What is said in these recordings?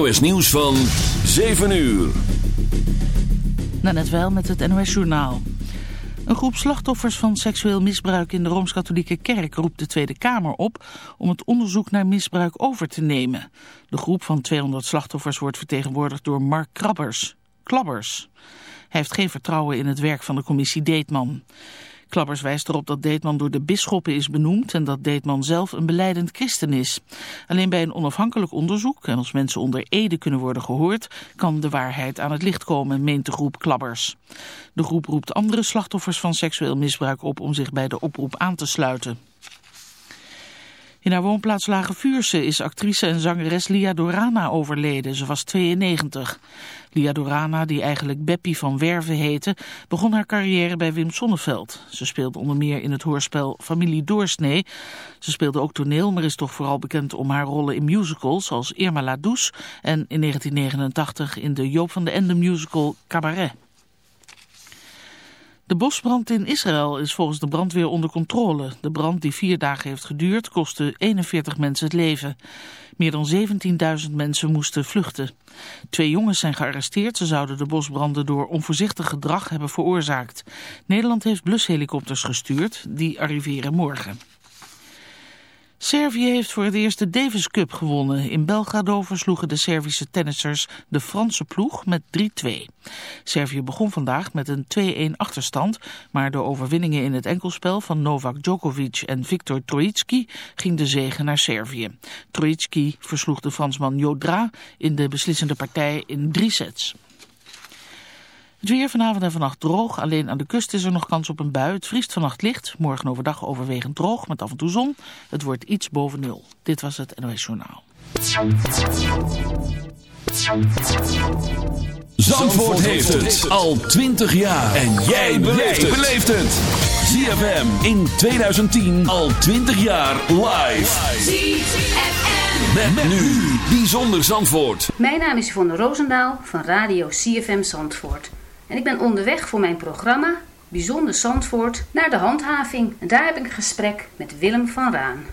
NOS Nieuws van 7 uur. net wel met het NOS Journaal. Een groep slachtoffers van seksueel misbruik in de Rooms-Katholieke Kerk roept de Tweede Kamer op om het onderzoek naar misbruik over te nemen. De groep van 200 slachtoffers wordt vertegenwoordigd door Mark Krabbers. Klabbers. Hij heeft geen vertrouwen in het werk van de commissie Deetman. Klappers wijst erop dat Deetman door de bisschoppen is benoemd en dat Deetman zelf een beleidend christen is. Alleen bij een onafhankelijk onderzoek en als mensen onder ede kunnen worden gehoord, kan de waarheid aan het licht komen, meent de groep Klabbers. De groep roept andere slachtoffers van seksueel misbruik op om zich bij de oproep aan te sluiten. In haar woonplaats Lage Vuurse is actrice en zangeres Lia Dorana overleden. Ze was 92. Lia Dorana, die eigenlijk Beppie van Werven heette, begon haar carrière bij Wim Sonneveld. Ze speelde onder meer in het hoorspel Familie Doorsnee. Ze speelde ook toneel, maar is toch vooral bekend om haar rollen in musicals als Irma La Douce en in 1989 in de Joop van de Ende musical Cabaret. De bosbrand in Israël is volgens de brandweer onder controle. De brand die vier dagen heeft geduurd kostte 41 mensen het leven. Meer dan 17.000 mensen moesten vluchten. Twee jongens zijn gearresteerd. Ze zouden de bosbranden door onvoorzichtig gedrag hebben veroorzaakt. Nederland heeft blushelikopters gestuurd. Die arriveren morgen. Servië heeft voor het eerst de Davis Cup gewonnen. In Belgrado versloegen de Servische tennissers de Franse ploeg met 3-2. Servië begon vandaag met een 2-1 achterstand, maar door overwinningen in het enkelspel van Novak Djokovic en Viktor Troicki ging de zege naar Servië. Troicki versloeg de Fransman Jodra in de beslissende partij in drie sets. Het weer vanavond en vannacht droog. Alleen aan de kust is er nog kans op een bui. Het vriest vannacht licht. Morgen overdag overwegend droog met af en toe zon. Het wordt iets boven nul. Dit was het NOS Journaal. Zandvoort heeft het al 20 jaar. En jij beleeft het. ZFM in 2010 al 20 jaar live. ZFM. Met, nu. Bijzonder Zandvoort. Mijn naam is Yvonne Roosendaal van Radio CFM Zandvoort. En ik ben onderweg voor mijn programma Bijzonder Zandvoort naar de handhaving. En daar heb ik een gesprek met Willem van Raan.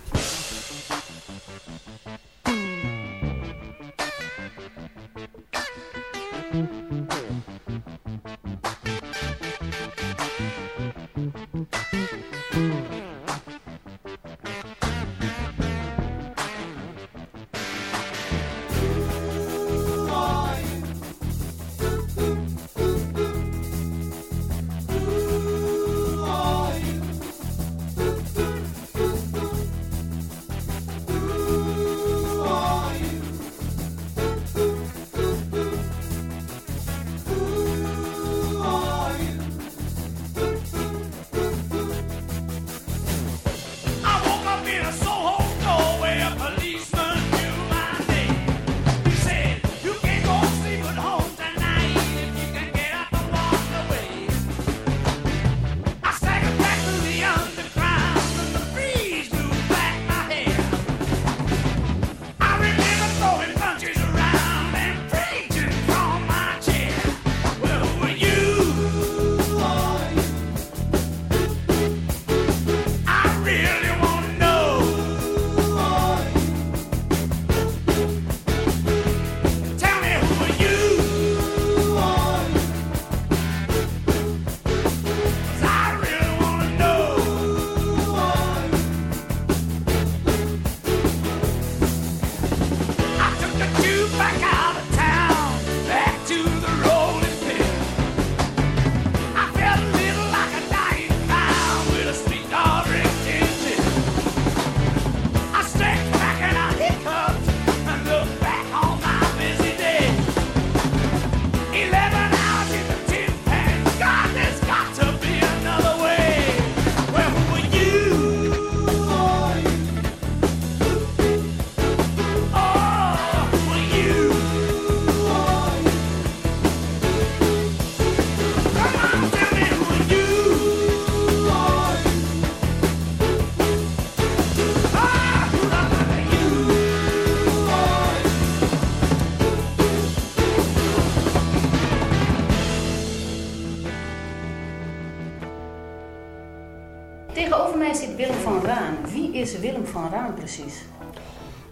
Precies?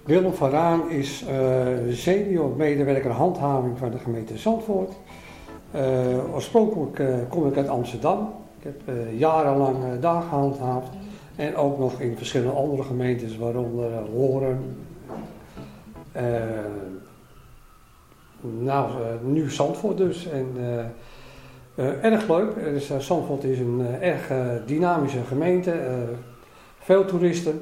Willem van Raan is uh, senior medewerker handhaving van de gemeente Zandvoort. Eh, oorspronkelijk eh, kom ik uit Amsterdam. Ik heb jarenlang daar gehandhaafd. En ook nog in verschillende andere gemeentes, waaronder Horen. nou, nu Zandvoort dus. En, erg leuk. Zandvoort is een erg dynamische gemeente. veel toeristen.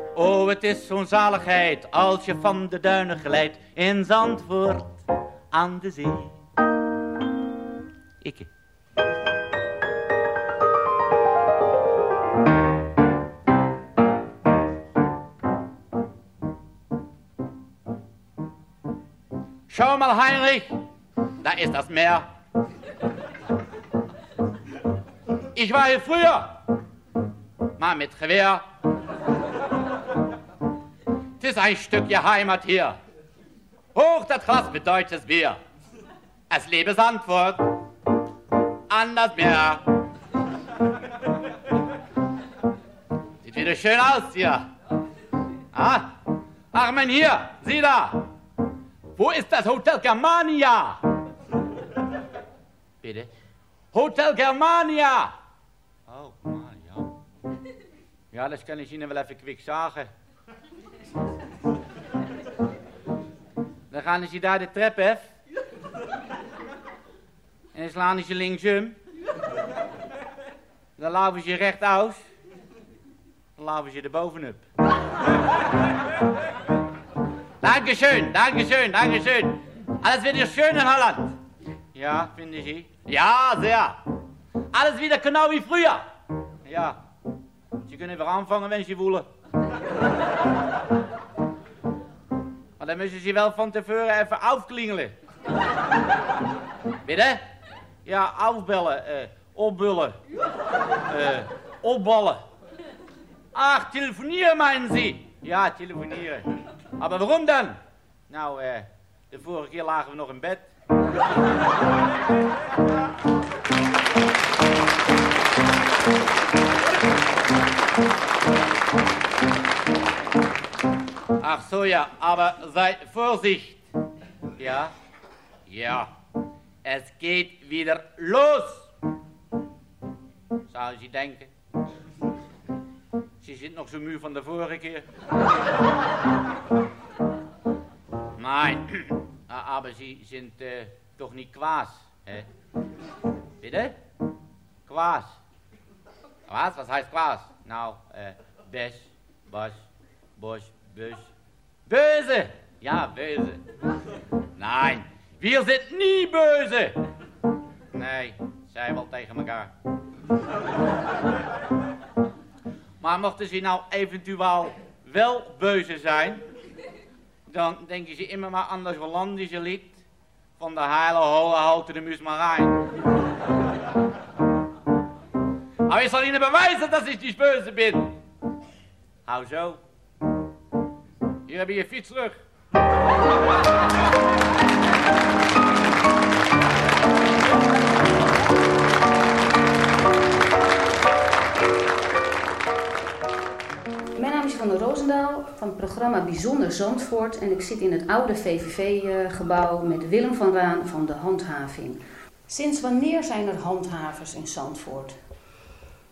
Oh, het is zo'n zaligheid als je van de duinen glijdt in Zandvoort aan de zee. Ikke. Schau mal, Heinrich, da ist das Meer. Ich war hier früher, mal mit Gewehr. Es ist ein Stückchen Heimat hier. Hoch das Glas mit deutsches Bier. Es lebe Sandfurt an das Meer. Sieht wieder schön aus hier. Ah, ach, mein hier, sieh da. Wo ist das Hotel Germania? Bitte? Hotel Germania. Oh, Germania. Ja, das kann ich Ihnen even quick sagen. Dan gaan ze daar de trap af. En dan slaan ze linksum. Dan laven ze recht uit. Dan laven ze er bovenop. Dankeschön, Dankeschön, Dankeschön. Alles hier schön in Holland. Ja, finden Sie? Ja, sehr. Alles wieder genau wie früher. Ja. Sie können weer anfangen, wenn Sie wollen. Maar dan müssen Sie wel van tevoren even afklingelen. Bitte? Ja, afbellen, uh, opbullen, uh, opballen. Ach, telefonieren meinen Sie? Ja, telefonieren. Maar waarom dan? Nou, uh, de vorige keer lagen we nog in bed. Ach so, ja, aber sei Vorsicht. Ja, ja, es geht wieder los. Zou je denken. Ze zit nog zo muur van de vorige keer. Nein, aber Sie sind äh, doch nicht Quas, hä? Bitte? Quas. Was? Was heißt Quas? Nou, äh, Bes, Bas, Bosch, Bös. Böse! Ja, böse. Nein, wir sind nie böse. Nee, zij wel tegen elkaar. Maar mochten ze nou eventueel wel beuze zijn, dan denken ze immer maar aan dat Hollandische lied van de heile holle houten de Musmarijn. Maar ik zal Ihnen bewijzen dat ik niet böse ben. Hou zo. Hier heb je fiets terug. Mijn naam is Van der Roosendaal van het programma Bijzonder Zandvoort en ik zit in het oude VVV-gebouw met Willem van Raan van de handhaving. Sinds wanneer zijn er handhavers in Zandvoort?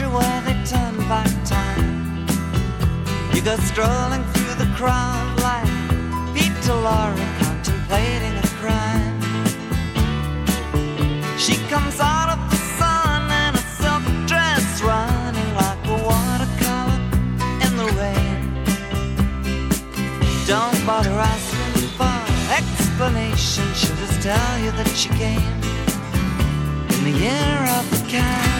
Where they turn back time. You go strolling through the crowd like Peter Lorre contemplating a crime. She comes out of the sun in a silk dress, running like a watercolor in the rain. Don't bother asking for explanation. She'll just tell you that she came in the year of the cat.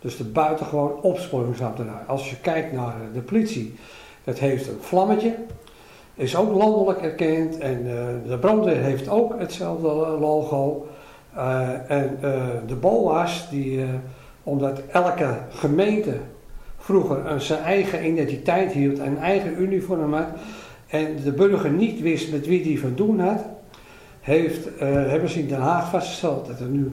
dus de buitengewoon opsporingsambtenaar. Als je kijkt naar de politie, dat heeft een vlammetje. Is ook landelijk erkend. En uh, de brandweer heeft ook hetzelfde logo. Uh, en de BOA's, die, omdat elke gemeente vroeger een, zijn eigen identiteit hield, een eigen uniform had. En de burger niet wist met wie die van doen had, heeft, hebben ze in Den Haag vastgesteld dat er nu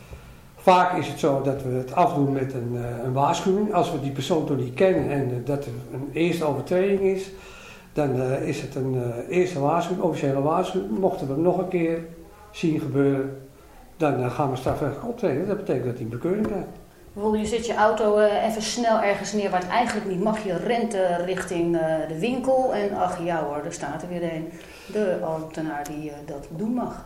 Vaak is het zo dat we het afdoen met een, uh, een waarschuwing. Als we die persoon toch niet kennen en uh, dat er een eerste overtreding is, dan uh, is het een eerste waarschuwing, officiële waarschuwing. Mochten we het nog een keer zien gebeuren, dan gaan we strafrechtelijk optreden. Dat betekent dat hij een bekeuring krijgt. Bijvoorbeeld, je zet je auto even snel ergens neer waar het eigenlijk niet mag. Je rent richting de winkel en ach ja hoor, daar staat er weer een. De ambtenaar die dat doen mag.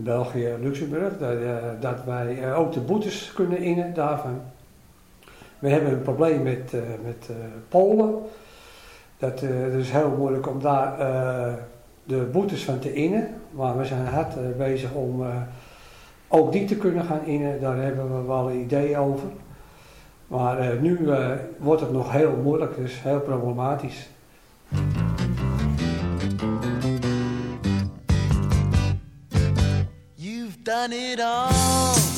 België Luxemburg, dat, dat wij ook de boetes kunnen innen daarvan. We hebben een probleem met, met Polen. Dat, dat, is heel moeilijk om daar de boetes van te innen, maar we zijn hard bezig om ook die te kunnen gaan innen. Daar hebben we wel een idee over. Maar nu wordt het nog heel moeilijk, dus heel problematisch. Done it all.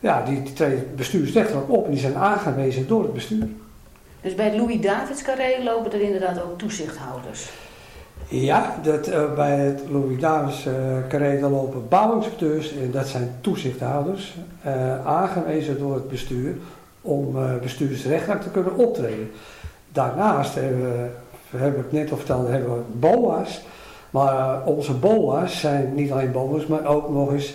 Ja, die, die treden bestuursrechtelijk op en die zijn aangewezen door het bestuur. Dus bij het Louis Davids Carré lopen er inderdaad ook toezichthouders. Ja, dat, eh, bij het Louis Davids eh carré lopen bouwinspecteurs en dat zijn toezichthouders eh, aangewezen door het bestuur om eh, bestuursrechtelijk te kunnen optreden. Daarnaast hebben we, hebben het net al verteld, hebben we BOA's. Maar onze BOA's zijn niet alleen BOA's, maar ook nog eens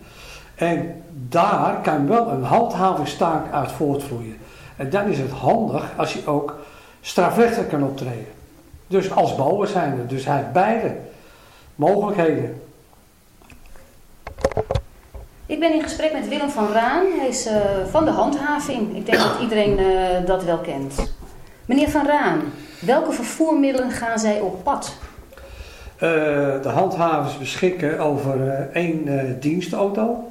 En daar kan wel een handhavingstaak uit voortvloeien. En dan is het handig als je ook strafrechtelijk kan optreden. Dus als bouwer zijn er. Dus hij heeft beide mogelijkheden. Ik ben in gesprek met Willem van Raan. Hij is uh, van de handhaving. Ik denk dat iedereen uh, dat wel kent. Meneer van Raan, welke vervoermiddelen gaan zij op pad? Uh, de handhavers beschikken over één dienstauto.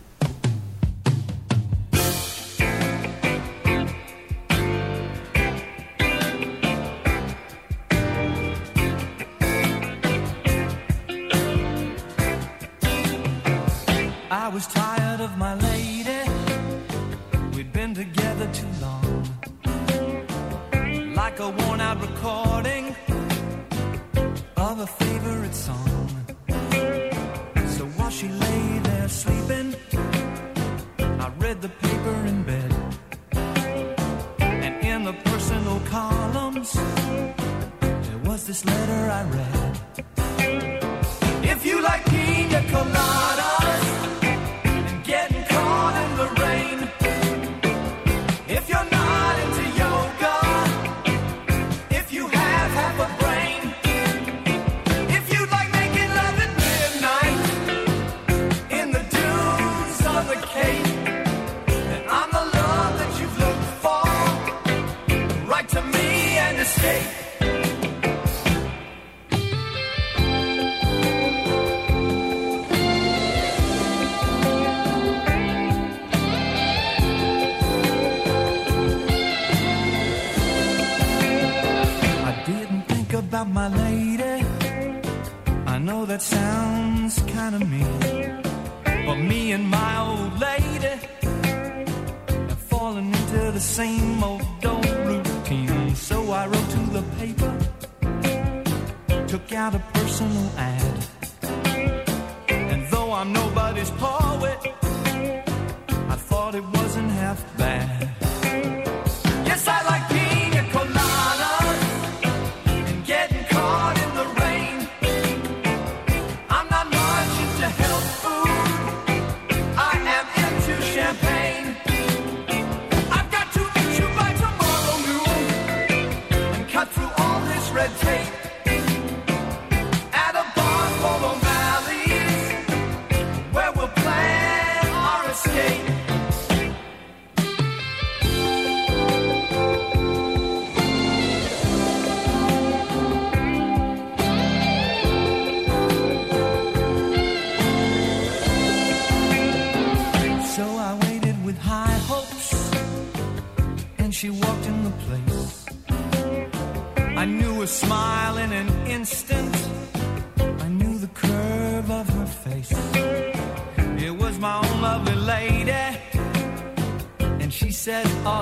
my lady. I know that sounds kind of mean, but me and my old lady have fallen into the same old old routine. So I wrote to the paper, took out a personal ad, and though I'm nobody's poet, I thought it wasn't half bad.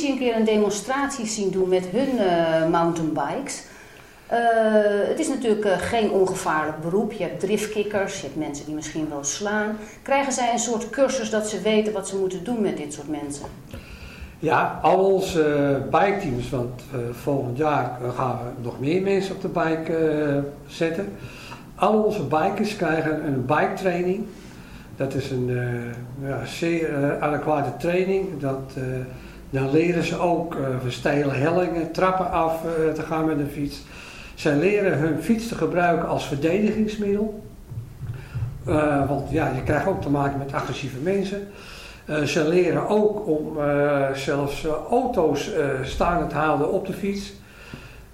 politie een keer een demonstratie zien doen met hun eh, mountainbikes. Eh, het is natuurlijk eh, geen ongevaarlijk beroep. Je hebt driftkikkers, je hebt mensen die misschien wel slaan. Krijgen zij een soort cursus dat ze weten wat ze moeten doen met dit soort mensen? Ja, al onze uh, biketeams, want volgend jaar gaan we nog meer mensen op de bike zetten. Al onze bikers krijgen een bike training. Dat is een ja, zeer adequate training. Dat, dan leren ze ook uh, verstijlen hellingen, trappen af eh, te gaan met een fiets. Zij leren hun fiets te gebruiken als verdedigingsmiddel. Eh, want ja, je krijgt ook te maken met agressieve mensen. Eh, ze leren ook om eh, zelfs eh, auto's eh, staande te houden op de fiets.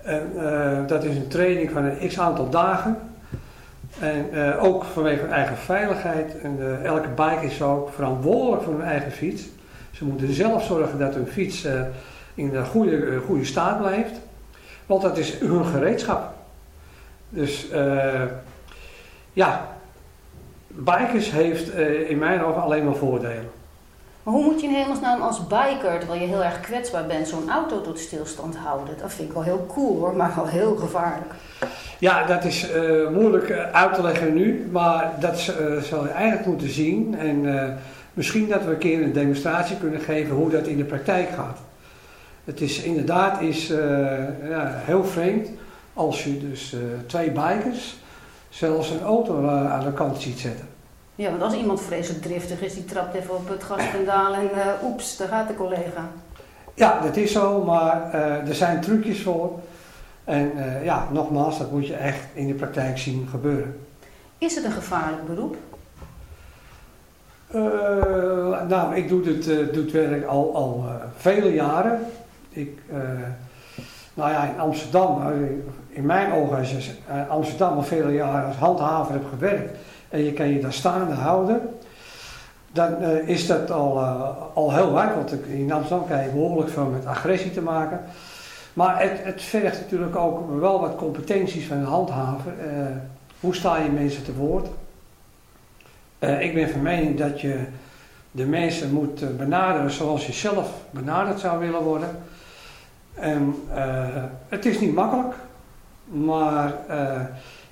En, eh, dat is een training van een x aantal dagen. En eh, ook vanwege hun eigen veiligheid. En eh, elke bike is ook verantwoordelijk voor hun eigen fiets. Ze moeten zelf zorgen dat hun fiets eh, in een goede, eh, goede staat blijft. Want dat is hun gereedschap. Dus eh, ja, bikers heeft in mijn ogen alleen maar voordelen. Maar hoe moet je in hemelsnaam als biker, terwijl je heel erg kwetsbaar bent, zo'n auto tot stilstand houden? Dat vind ik wel heel cool hoor, maar wel heel gevaarlijk. Ja, dat is moeilijk uit te leggen nu, maar dat zou je eigenlijk moeten zien. En misschien dat we een keer een demonstratie kunnen geven hoe dat in de praktijk gaat. Het is inderdaad is, eh, ja, heel vreemd als je dus eh, twee bikers zelfs een auto eh, aan de kant ziet zetten. Ja, want als iemand vreselijk driftig is, die trapt even op het gaspedaal en oeps, daar gaat de collega. Ja, dat is zo, maar er zijn trucjes voor. En ja, nogmaals, dat moet je echt in de praktijk zien gebeuren. Is het een gevaarlijk beroep? Eh, nou, ik doe dit, eh, het werk al, al eh, vele jaren. Ik, nou ja, in Amsterdam, in mijn ogen, als je Amsterdam al vele jaren als handhaver hebt gewerkt en je kan je daar staande houden, dan is dat al, al heel wat. Want in Amsterdam krijg je behoorlijk veel met agressie te maken. Maar het, het vergt natuurlijk ook wel wat competenties van een handhaver. Hoe sta je mensen te woord? Eh, ik ben van mening dat je de mensen moet eh, benaderen zoals je zelf benaderd zou willen worden. En eh, het is niet makkelijk, maar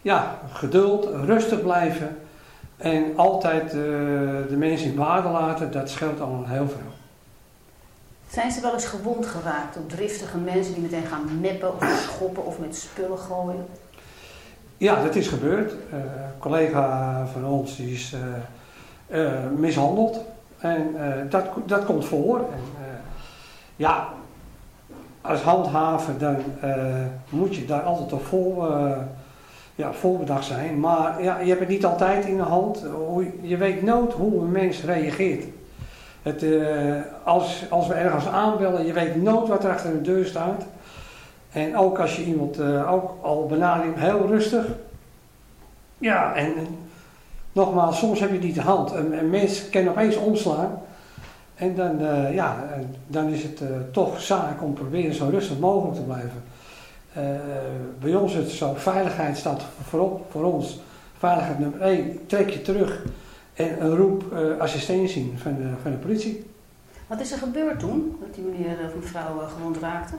ja, geduld, rustig blijven en altijd de mensen in waarde laten, dat scheelt al heel veel. Zijn ze wel eens gewond geraakt door driftige mensen die meteen gaan meppen of schoppen of met spullen gooien? Ja, dat is gebeurd. Eh, een collega van ons die is eh, eh, mishandeld. En dat, dat komt voor. En, ja, als handhaver dan moet je daar altijd op vol, ja, voorbedacht zijn. Maar ja, je hebt het niet altijd in de hand. Je weet nooit hoe een mens reageert. Het, als, als we ergens aanbellen, je weet nooit wat er achter de deur staat. En ook als je iemand eh, ook al benadert, heel rustig. Ja, en, en nogmaals, soms heb je niet de hand. Een, een mens kan opeens omslaan. En dan, eh, ja, en dan is het eh, toch zaak om proberen zo rustig mogelijk te blijven. Eh, bij ons is het zo, veiligheid staat voorop voor ons. Veiligheid nummer één, trek je terug en roep eh, assistentie van de, van de politie. Wat is er gebeurd toen, dat die meneer of mevrouw eh, gewond raakte?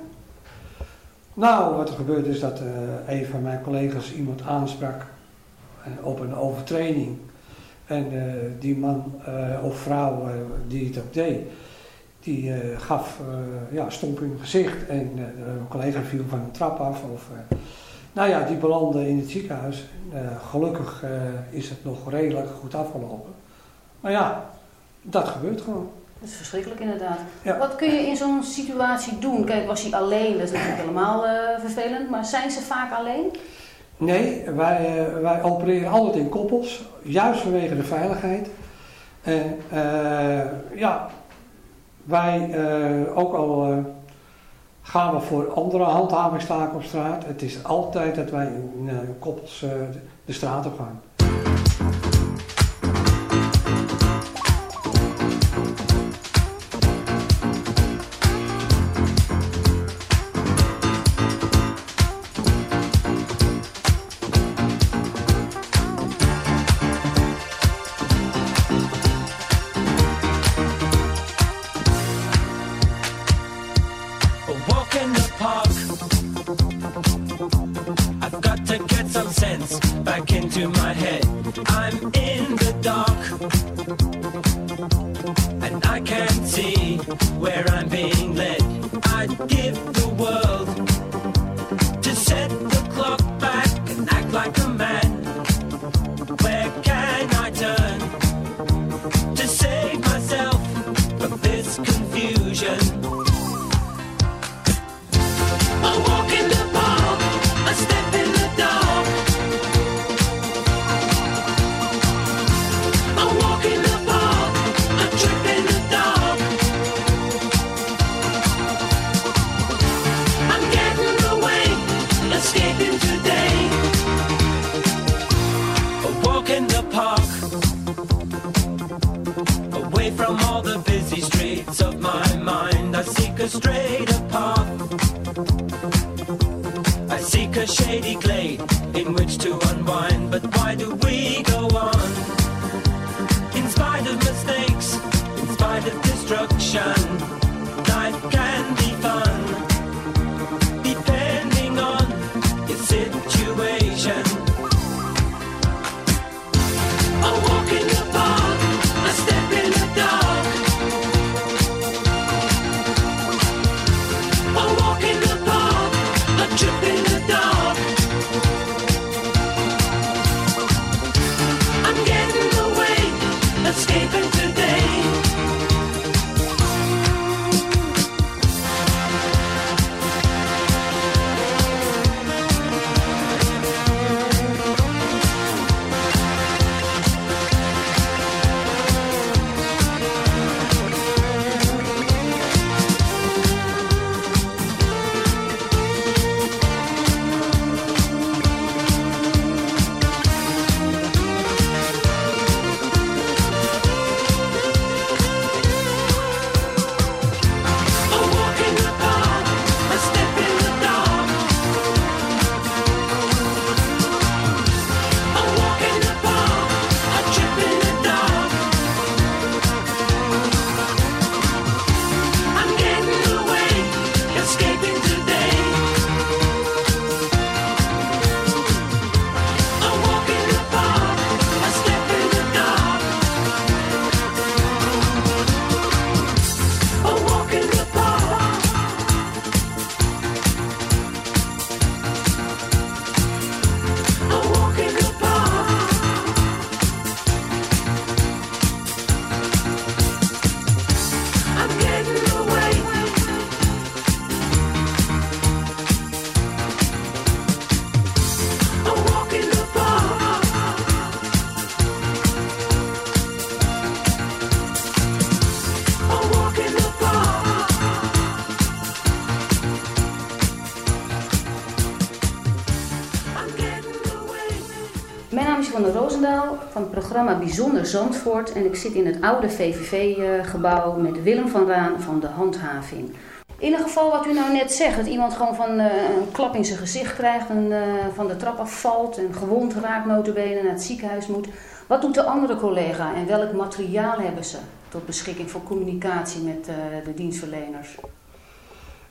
Nou, wat er gebeurde is dat eh, een van mijn collega's iemand aansprak eh, op een overtraining. En eh, die man of vrouw die het ook deed, die gaf ja, stomp in het gezicht en een collega viel van een trap af. Of, nou ja, die belandde in het ziekenhuis. gelukkig is het nog redelijk goed afgelopen. Maar ja, dat gebeurt gewoon. Dat is verschrikkelijk inderdaad. Wat kun je in zo'n situatie doen? Kijk, was hij alleen? Dat is natuurlijk helemaal vervelend. Maar zijn ze vaak alleen? Nee, wij, wij opereren altijd in koppels. Juist vanwege de veiligheid. En ja, wij uh, ook al uh, gaan we voor andere handhavingstaken op straat. Het is altijd dat wij in uh, koppels de straat op gaan. Van het programma Bijzonder Zandvoort en ik zit in het oude VVV-gebouw met Willem van Raan van de handhaving. In een geval wat u nou net zegt, dat iemand gewoon van uh, een klap in zijn gezicht krijgt en uh, van de trap afvalt en gewond raakt notabene naar het ziekenhuis moet. Wat doet de andere collega en welk materiaal hebben ze tot beschikking voor communicatie met de dienstverleners?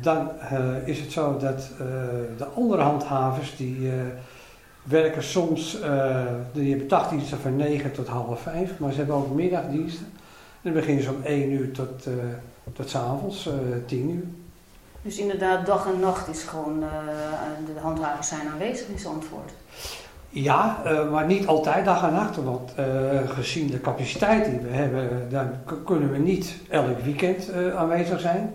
Dan is het zo dat de andere handhavers die werken soms, die hebben dagdiensten van 9 tot half 5, maar ze hebben ook middagdiensten. En dan beginnen ze om 1 uur tot, tot s avonds, uh, 10 uur. Dus inderdaad, dag en nacht is gewoon, de handhavers zijn aanwezig in Zandvoort. Ja, maar niet altijd dag en nacht, want gezien de capaciteit die we hebben, dan kunnen we niet elk weekend aanwezig zijn.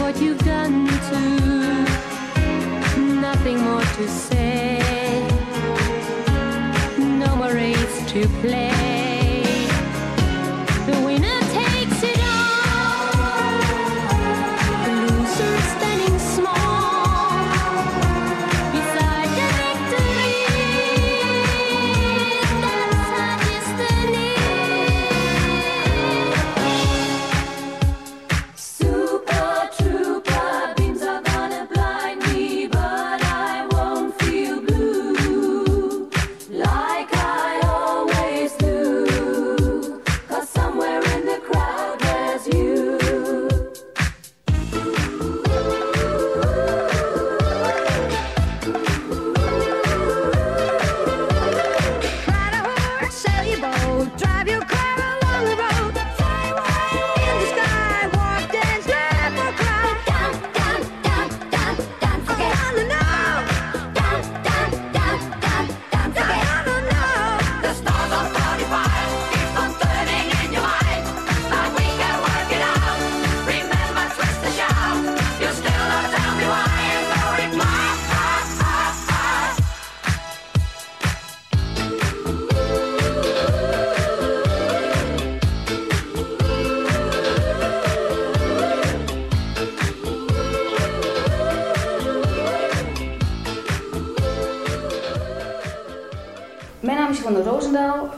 What you've done too. Nothing more to say. No more race to play.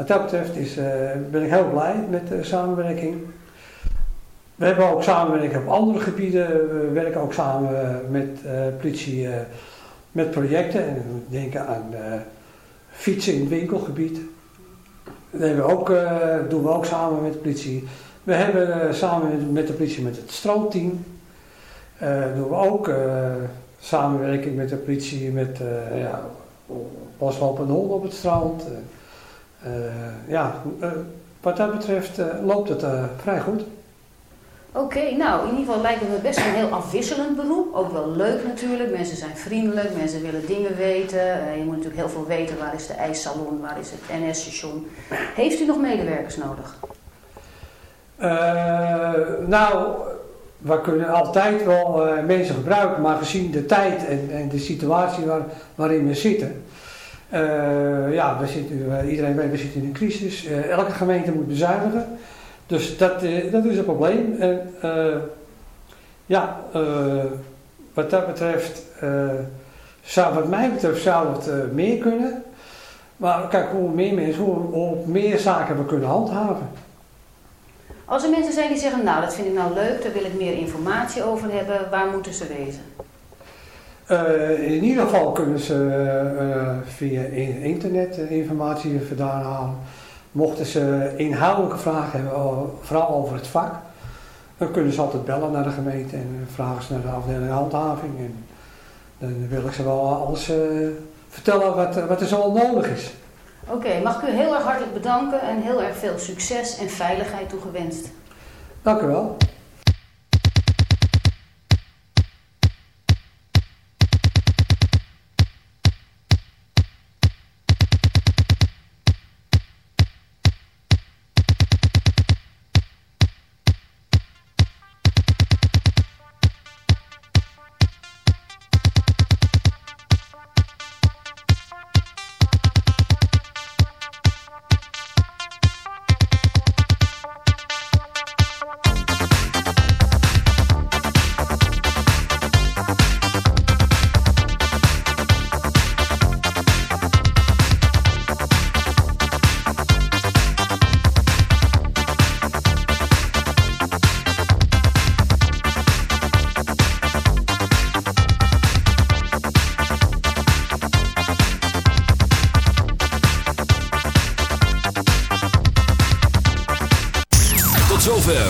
Wat dat betreft is, eh, ben ik heel blij met de samenwerking. We hebben ook samenwerking op andere gebieden. We werken ook samen eh, met eh, politie met projecten. En we denken aan fietsen in het winkelgebied. Dat doen we ook samen met de politie. We hebben samen met de politie met het stroomteam. eh doen we ook samenwerking met de politie met eh ja, honden op het strand. Eh, ja, eh, wat dat betreft eh, loopt het vrij goed. Oké, nou in ieder geval lijkt het me best een heel afwisselend beroep. Ook wel leuk natuurlijk. Mensen zijn vriendelijk, mensen willen dingen weten. Je moet natuurlijk heel veel weten. Waar is de ijssalon, waar is het NS-station? Heeft u nog medewerkers nodig? Nou, we kunnen altijd wel mensen gebruiken, maar gezien de tijd en, en de situatie waar, waarin we zitten. Eh, ja, we zitten, eh, iedereen weet, we zitten in een crisis. Eh, elke gemeente moet bezuinigen. Dus dat, dat is een probleem. En ja, wat dat betreft, zou, wat mij betreft, zou het meer kunnen. Maar kijk, hoe meer mensen, hoe, meer zaken we kunnen handhaven. Als er mensen zijn die zeggen, nou dat vind ik nou leuk, daar wil ik meer informatie over hebben, waar moeten ze wezen? Eh, in ieder geval kunnen ze eh, via in- internet eh, informatie vandaan halen. Mochten ze inhoudelijke vragen hebben, vooral over het vak, dan kunnen ze altijd bellen naar de gemeente en vragen ze naar de afdeling handhaving. En dan wil ik ze wel alles vertellen wat, wat er zo nodig is. Oké, mag ik u heel erg hartelijk bedanken en heel erg veel succes en veiligheid toegewenst. Dank u wel.